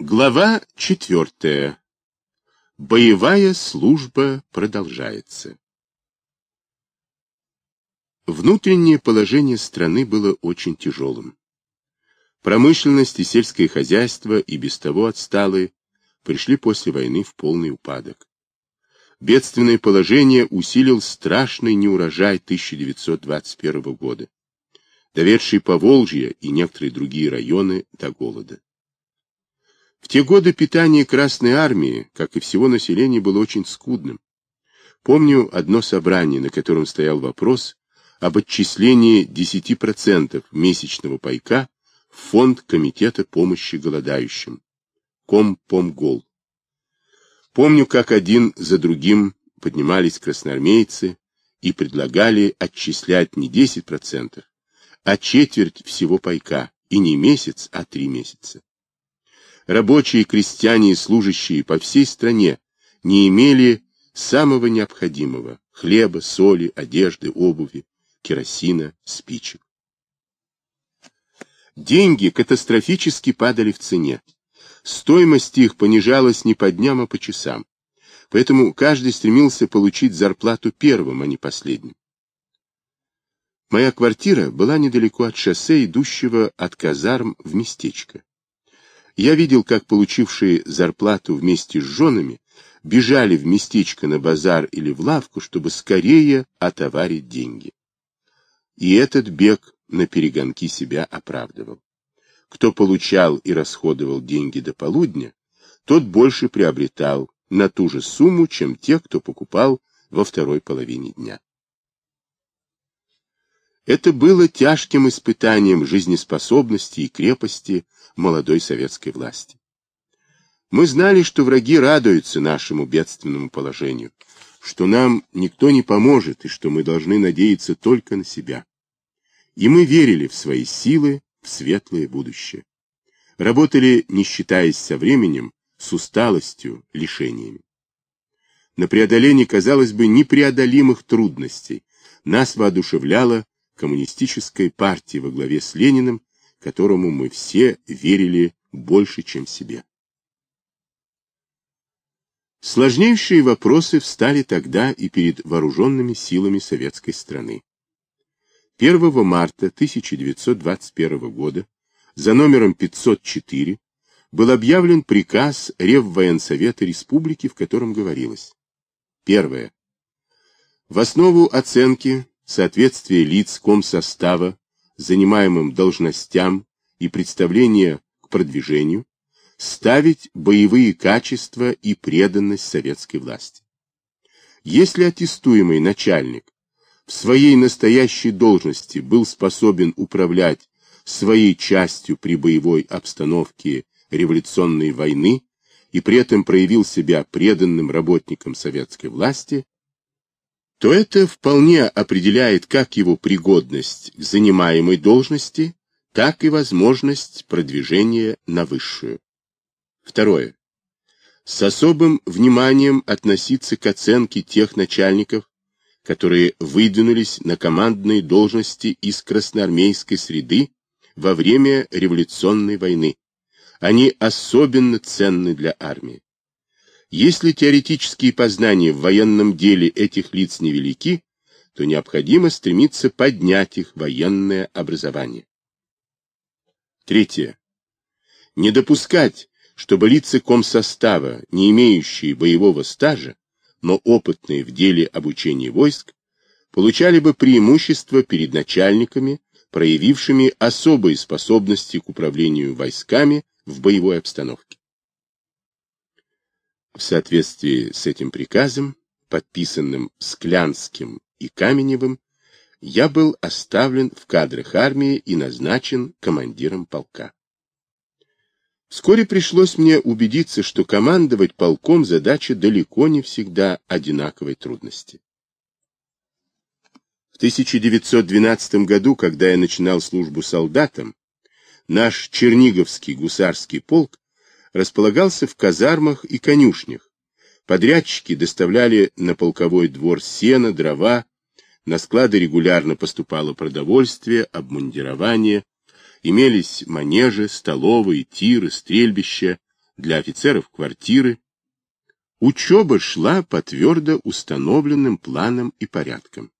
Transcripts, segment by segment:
Глава четвертая. Боевая служба продолжается. Внутреннее положение страны было очень тяжелым. Промышленность и сельское хозяйство, и без того отсталые, пришли после войны в полный упадок. Бедственное положение усилил страшный неурожай 1921 года, доведший Поволжье и некоторые другие районы до голода. В те годы питание Красной Армии, как и всего населения, было очень скудным. Помню одно собрание, на котором стоял вопрос об отчислении 10% месячного пайка в фонд Комитета помощи голодающим, Компомгол. Помню, как один за другим поднимались красноармейцы и предлагали отчислять не 10%, а четверть всего пайка, и не месяц, а три месяца. Рабочие, крестьяне и служащие по всей стране не имели самого необходимого – хлеба, соли, одежды, обуви, керосина, спичек. Деньги катастрофически падали в цене. Стоимость их понижалась не по дням, а по часам. Поэтому каждый стремился получить зарплату первым, а не последним. Моя квартира была недалеко от шоссе, идущего от казарм в местечко. Я видел, как получившие зарплату вместе с женами бежали в местечко на базар или в лавку, чтобы скорее отоварить деньги. И этот бег на перегонки себя оправдывал. Кто получал и расходовал деньги до полудня, тот больше приобретал на ту же сумму, чем те, кто покупал во второй половине дня. Это было тяжким испытанием жизнеспособности и крепости молодой советской власти. Мы знали, что враги радуются нашему бедственному положению, что нам никто не поможет и что мы должны надеяться только на себя. И мы верили в свои силы, в светлое будущее. Работали, не считаясь со временем, с усталостью, лишениями. На преодоление, казалось бы, непреодолимых трудностей нас воодушевляла коммунистической партии во главе с Лениным, которому мы все верили больше, чем себе. Сложнейшие вопросы встали тогда и перед вооруженными силами советской страны. 1 марта 1921 года за номером 504 был объявлен приказ Реввоенсовета Республики, в котором говорилось. Первое. В основу оценки соответствие лиц комсостава, занимаемым должностям и представления к продвижению, ставить боевые качества и преданность советской власти. Если аттестуемый начальник в своей настоящей должности был способен управлять своей частью при боевой обстановке революционной войны и при этом проявил себя преданным работником советской власти, то это вполне определяет как его пригодность к занимаемой должности, так и возможность продвижения на высшую. Второе. С особым вниманием относиться к оценке тех начальников, которые выдвинулись на командные должности из красноармейской среды во время революционной войны. Они особенно ценны для армии. Если теоретические познания в военном деле этих лиц невелики, то необходимо стремиться поднять их военное образование. Третье. Не допускать, чтобы лица комсостава, не имеющие боевого стажа, но опытные в деле обучения войск, получали бы преимущество перед начальниками, проявившими особые способности к управлению войсками в боевой обстановке. В соответствии с этим приказом, подписанным Склянским и Каменевым, я был оставлен в кадрах армии и назначен командиром полка. Вскоре пришлось мне убедиться, что командовать полком задача далеко не всегда одинаковой трудности. В 1912 году, когда я начинал службу солдатом, наш Черниговский гусарский полк располагался в казармах и конюшнях. Подрядчики доставляли на полковой двор сено, дрова, на склады регулярно поступало продовольствие, обмундирование, имелись манежи, столовые, тиры, стрельбища, для офицеров квартиры. Учеба шла по твердо установленным планам и порядкам.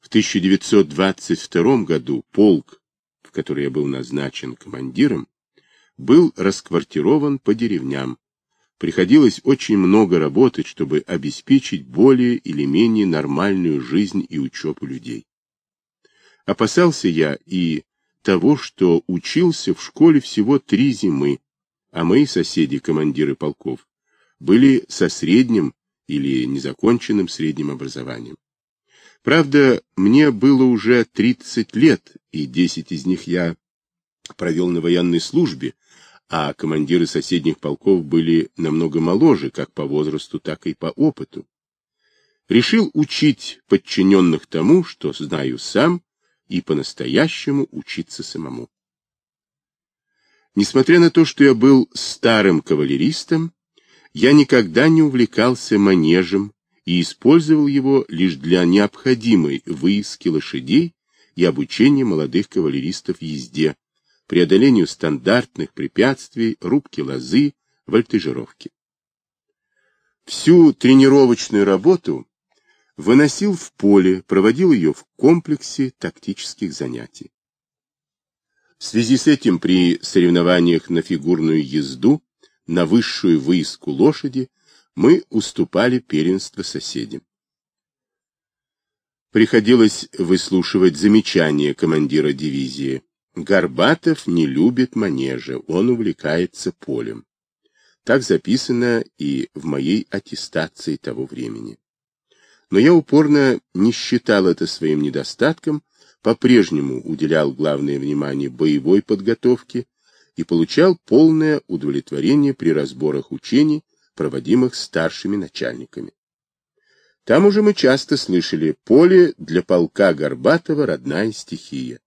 В 1922 году полк, в который я был назначен командиром, был расквартирован по деревням. Приходилось очень много работать, чтобы обеспечить более или менее нормальную жизнь и учебу людей. Опасался я и того, что учился в школе всего три зимы, а мои соседи, командиры полков, были со средним или незаконченным средним образованием. Правда, мне было уже 30 лет, и 10 из них я провел на военной службе, а командиры соседних полков были намного моложе, как по возрасту, так и по опыту. Решил учить подчиненных тому, что знаю сам, и по-настоящему учиться самому. Несмотря на то, что я был старым кавалеристом, я никогда не увлекался манежем и использовал его лишь для необходимой выиски лошадей и обучения молодых кавалеристов езде, преодолению стандартных препятствий, рубки лозы, вольтежировки. Всю тренировочную работу выносил в поле, проводил ее в комплексе тактических занятий. В связи с этим при соревнованиях на фигурную езду, на высшую выиску лошади, мы уступали первенство соседям. Приходилось выслушивать замечания командира дивизии. Горбатов не любит манежа, он увлекается полем. Так записано и в моей аттестации того времени но я упорно не считал это своим недостатком, по-прежнему уделял главное внимание боевой подготовке и получал полное удовлетворение при разборах учений, проводимых старшими начальниками. Там уже мы часто слышали «поле для полка Горбатова родная стихия»,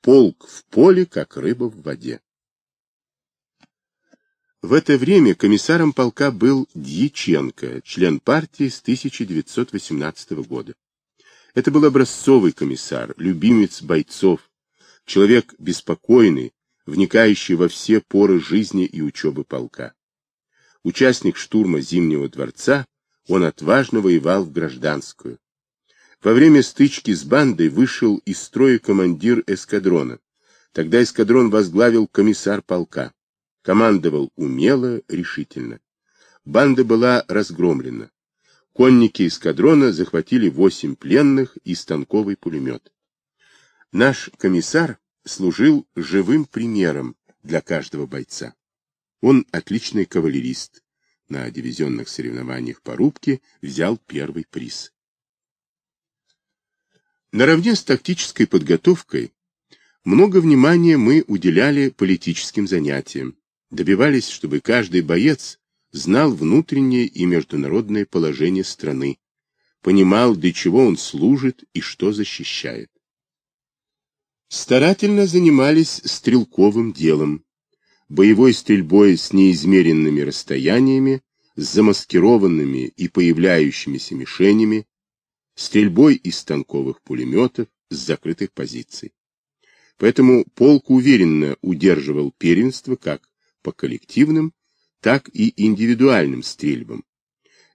«полк в поле, как рыба в воде». В это время комиссаром полка был Дьяченко, член партии с 1918 года. Это был образцовый комиссар, любимец бойцов, человек беспокойный, вникающий во все поры жизни и учебы полка. Участник штурма Зимнего дворца, он отважно воевал в гражданскую. Во время стычки с бандой вышел из строя командир эскадрона. Тогда эскадрон возглавил комиссар полка. Командовал умело, решительно. Банда была разгромлена. Конники эскадрона захватили восемь пленных и станковый пулемет. Наш комиссар служил живым примером для каждого бойца. Он отличный кавалерист. На дивизионных соревнованиях по рубке взял первый приз. Наравне с тактической подготовкой много внимания мы уделяли политическим занятиям, добивались, чтобы каждый боец знал внутреннее и международное положение страны, понимал, для чего он служит и что защищает. Старательно занимались стрелковым делом, боевой стрельбой с неизмеренными расстояниями, с замаскированными и появляющимися мишенями, стрельбой из станковых пулеметов с закрытых позиций. Поэтому полк уверенно удерживал первенство как по коллективным, так и индивидуальным стрельбам.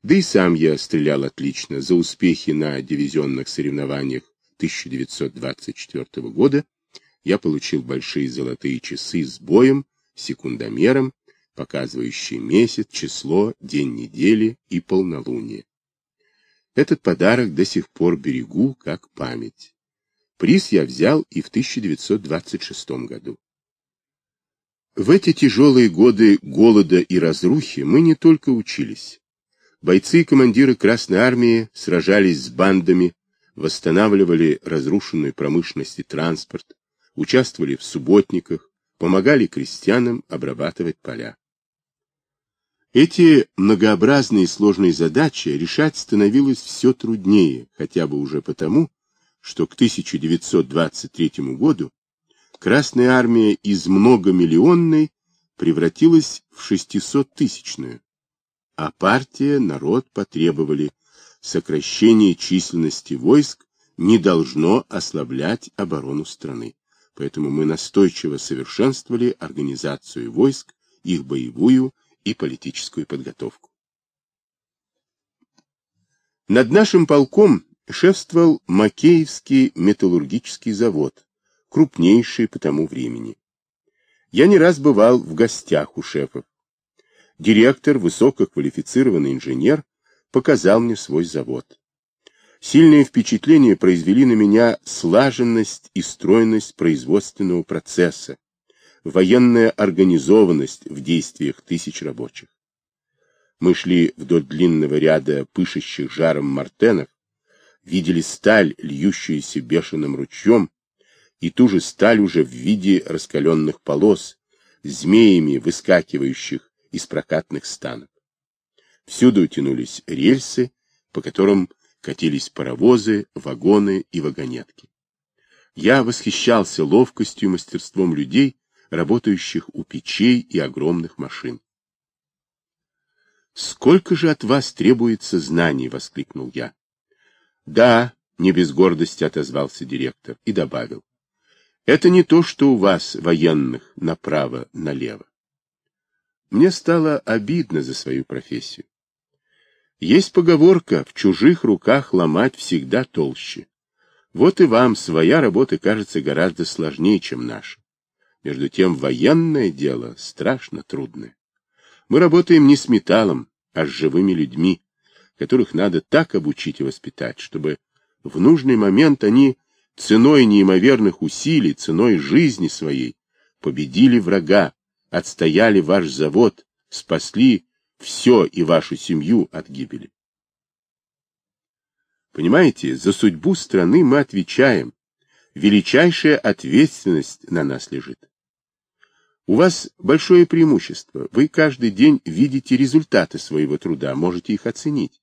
Да и сам я стрелял отлично за успехи на дивизионных соревнованиях 1924 года. Я получил большие золотые часы с боем, секундомером, показывающие месяц, число, день недели и полнолуние. Этот подарок до сих пор берегу как память. Приз я взял и в 1926 году. В эти тяжелые годы голода и разрухи мы не только учились. Бойцы и командиры Красной Армии сражались с бандами, восстанавливали разрушенную промышленность и транспорт, участвовали в субботниках, помогали крестьянам обрабатывать поля. Эти многообразные и сложные задачи решать становилось все труднее, хотя бы уже потому, что к 1923 году Красная армия из многомиллионной превратилась в шестисоттысячную, а партия, народ потребовали сокращение численности войск не должно ослаблять оборону страны. Поэтому мы настойчиво совершенствовали организацию войск их боевую и политическую подготовку. Над нашим полком шефствовал Макеевский металлургический завод, крупнейший по тому времени. Я не раз бывал в гостях у шефов. Директор, высококвалифицированный инженер, показал мне свой завод. Сильное впечатление произвели на меня слаженность и стройность производственного процесса, военная организованность в действиях тысяч рабочих. Мы шли вдоль длинного ряда пышущих жаром мартенов, видели сталь, льющуюся бешеным ручьем, и ту же сталь уже в виде раскаленных полос, змеями выскакивающих из прокатных станов. Всюду тянулись рельсы, по которым катились паровозы, вагоны и вагонетки. Я восхищался ловкостью и мастерством людей, работающих у печей и огромных машин. «Сколько же от вас требуется знаний!» — воскликнул я. «Да», — не без гордости отозвался директор и добавил. «Это не то, что у вас, военных, направо-налево». Мне стало обидно за свою профессию. Есть поговорка, в чужих руках ломать всегда толще. Вот и вам своя работа кажется гораздо сложнее, чем наша. Между тем военное дело страшно трудное. Мы работаем не с металлом, а с живыми людьми, которых надо так обучить и воспитать, чтобы в нужный момент они ценой неимоверных усилий, ценой жизни своей победили врага, отстояли ваш завод, спасли все и вашу семью от гибели. Понимаете, за судьбу страны мы отвечаем. Величайшая ответственность на нас лежит. У вас большое преимущество. Вы каждый день видите результаты своего труда, можете их оценить.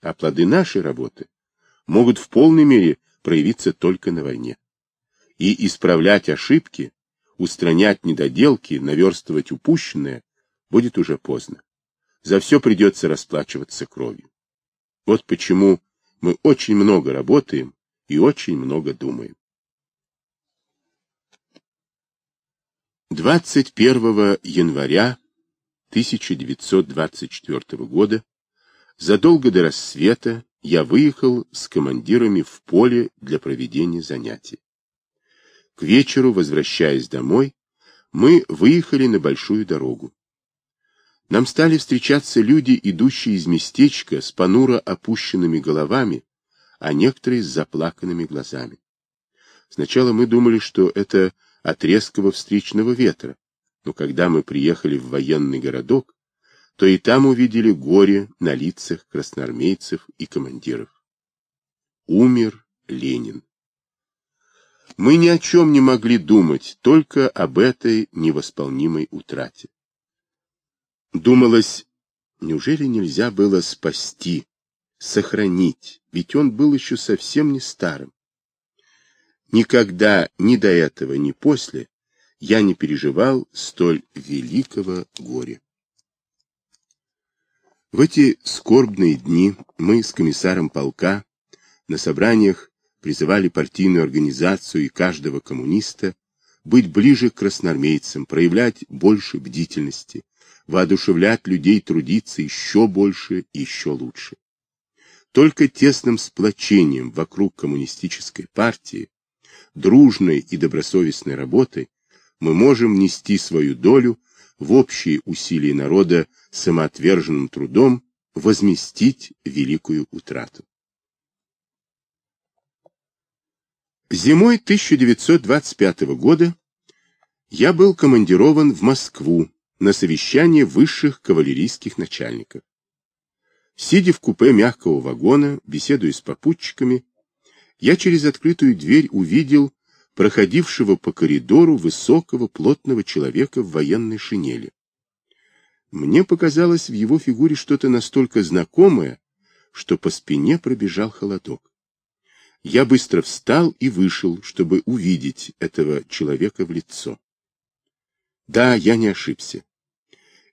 А плоды нашей работы могут в полной мере проявиться только на войне. И исправлять ошибки, устранять недоделки, наверстывать упущенное будет уже поздно. За все придется расплачиваться кровью. Вот почему мы очень много работаем и очень много думаем. 21 января 1924 года, задолго до рассвета, я выехал с командирами в поле для проведения занятий. К вечеру, возвращаясь домой, мы выехали на большую дорогу. Нам стали встречаться люди, идущие из местечка с понуро опущенными головами, а некоторые с заплаканными глазами. Сначала мы думали, что это от резкого встречного ветра, но когда мы приехали в военный городок, то и там увидели горе на лицах красноармейцев и командиров. Умер Ленин. Мы ни о чем не могли думать, только об этой невосполнимой утрате. Думалось, неужели нельзя было спасти, сохранить, ведь он был еще совсем не старым. Никогда ни до этого, ни после я не переживал столь великого горя. В эти скорбные дни мы с комиссаром полка на собраниях призывали партийную организацию и каждого коммуниста быть ближе к красноармейцам, проявлять больше бдительности, воодушевлять людей трудиться еще больше и еще лучше. Только тесным сплочением вокруг коммунистической партии дружной и добросовестной работой мы можем нести свою долю в общие усилия народа самоотверженным трудом возместить великую утрату. Зимой 1925 года я был командирован в Москву на совещание высших кавалерийских начальников. Сидя в купе мягкого вагона, беседуя с попутчиками, я через открытую дверь увидел проходившего по коридору высокого плотного человека в военной шинели. Мне показалось в его фигуре что-то настолько знакомое, что по спине пробежал холодок. Я быстро встал и вышел, чтобы увидеть этого человека в лицо. Да, я не ошибся.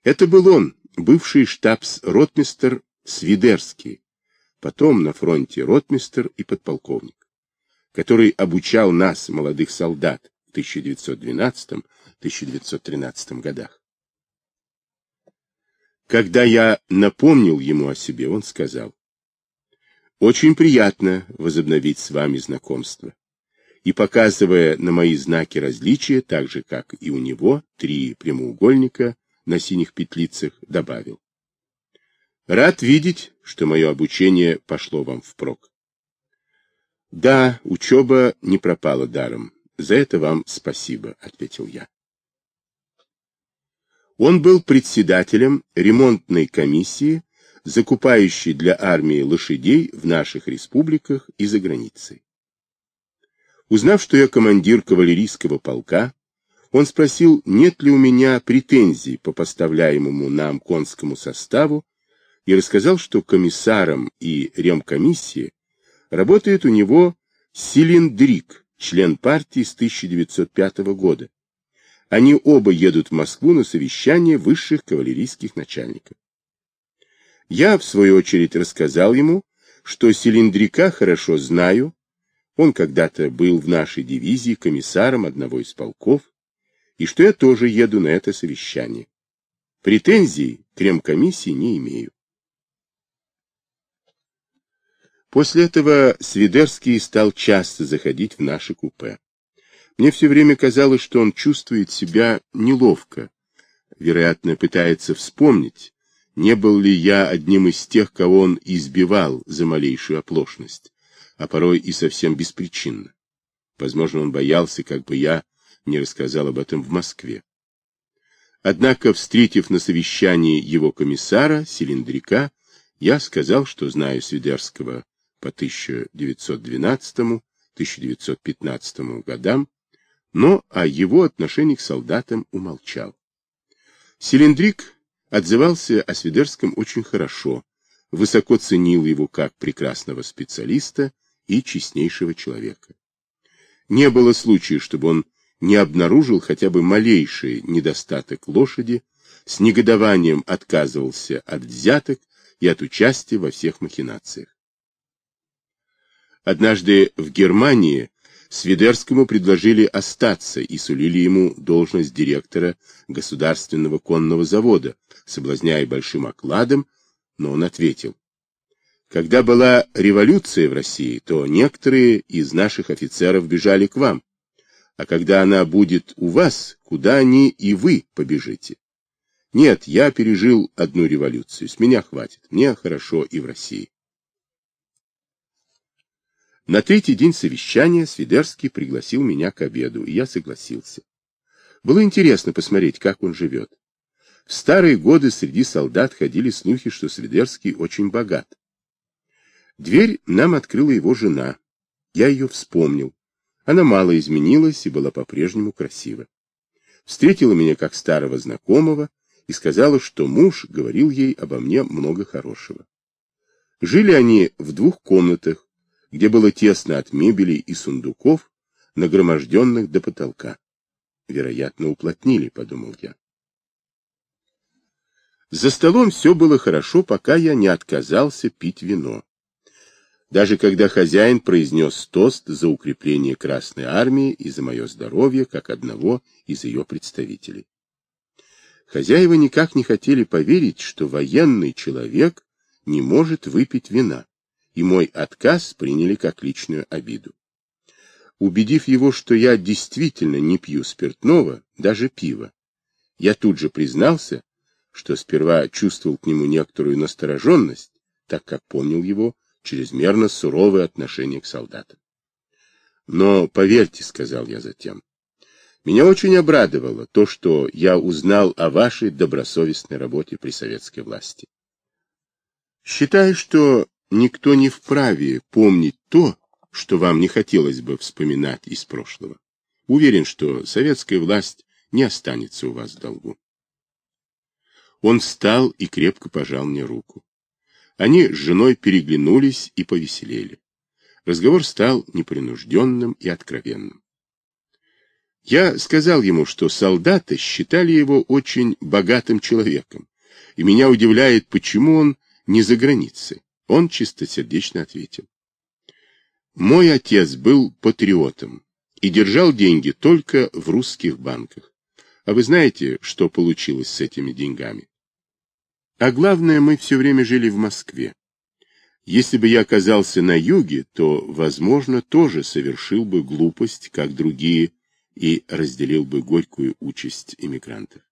Это был он, бывший штабс-ротмистер Свидерский, потом на фронте ротмистер и подполковник, который обучал нас, молодых солдат, в 1912-1913 годах. Когда я напомнил ему о себе, он сказал, «Очень приятно возобновить с вами знакомство». И, показывая на мои знаки различия, так же, как и у него, три прямоугольника на синих петлицах, добавил. Рад видеть, что мое обучение пошло вам впрок. Да, учеба не пропала даром. За это вам спасибо, ответил я. Он был председателем ремонтной комиссии, закупающей для армии лошадей в наших республиках и за границей. Узнав, что я командир кавалерийского полка, он спросил, нет ли у меня претензий по поставляемому нам конскому составу, и рассказал, что комиссаром и ремкомиссии работает у него Силиндрик, член партии с 1905 года, они оба едут в Москву на совещание высших кавалерийских начальников. Я, в свою очередь, рассказал ему, что Селендряка хорошо знаю, он когда-то был в нашей дивизии комиссаром одного из полков, и что я тоже еду на это совещание. Претензий к ремкомиссии не имею. После этого Свидерский стал часто заходить в наши купе. Мне все время казалось, что он чувствует себя неловко, вероятно, пытается вспомнить, не был ли я одним из тех, кого он избивал за малейшую оплошность, а порой и совсем беспричинно. Возможно, он боялся, как бы я не рассказал об этом в Москве. Однако, встретив на совещании его комиссара, Селендряка, я сказал, что знаю Свидерского по 1912-1915 годам, но о его отношении к солдатам умолчал. Селендрик отзывался о Свидерском очень хорошо, высоко ценил его как прекрасного специалиста и честнейшего человека. Не было случая, чтобы он не обнаружил хотя бы малейший недостаток лошади, с негодованием отказывался от взяток и от участия во всех махинациях. Однажды в Германии Свидерскому предложили остаться и сулили ему должность директора государственного конного завода, соблазняя большим окладом, но он ответил. Когда была революция в России, то некоторые из наших офицеров бежали к вам, а когда она будет у вас, куда они и вы побежите? Нет, я пережил одну революцию, с меня хватит, мне хорошо и в России. На третий день совещания Свидерский пригласил меня к обеду, и я согласился. Было интересно посмотреть, как он живет. В старые годы среди солдат ходили слухи, что Свидерский очень богат. Дверь нам открыла его жена. Я ее вспомнил. Она мало изменилась и была по-прежнему красива. Встретила меня как старого знакомого и сказала, что муж говорил ей обо мне много хорошего. Жили они в двух комнатах, где было тесно от мебели и сундуков, нагроможденных до потолка. Вероятно, уплотнили, подумал я. За столом все было хорошо, пока я не отказался пить вино. Даже когда хозяин произнес тост за укрепление Красной Армии и за мое здоровье, как одного из ее представителей. Хозяева никак не хотели поверить, что военный человек не может выпить вина и мой отказ приняли как личную обиду. Убедив его, что я действительно не пью спиртного, даже пива, я тут же признался, что сперва чувствовал к нему некоторую настороженность, так как помнил его чрезмерно суровое отношение к солдатам. Но, поверьте, — сказал я затем, — меня очень обрадовало то, что я узнал о вашей добросовестной работе при советской власти. Считаю, что никто не вправе помнить то, что вам не хотелось бы вспоминать из прошлого. Уверен, что советская власть не останется у вас в долгу. Он встал и крепко пожал мне руку. Они с женой переглянулись и повеселели. Разговор стал непринужденным и откровенным. Я сказал ему, что солдаты считали его очень богатым человеком, и меня удивляет, почему он не за границей. Он чистосердечно ответил. Мой отец был патриотом и держал деньги только в русских банках. А вы знаете, что получилось с этими деньгами? А главное, мы все время жили в Москве. Если бы я оказался на юге, то, возможно, тоже совершил бы глупость, как другие, и разделил бы горькую участь иммигрантов.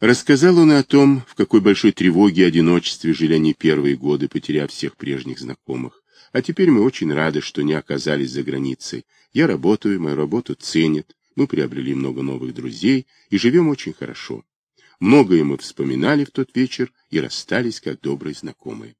Рассказал он о том, в какой большой тревоге и одиночестве жили они первые годы, потеряв всех прежних знакомых. А теперь мы очень рады, что не оказались за границей. Я работаю, мою работу ценят, мы приобрели много новых друзей и живем очень хорошо. Многое мы вспоминали в тот вечер и расстались как добрые знакомые.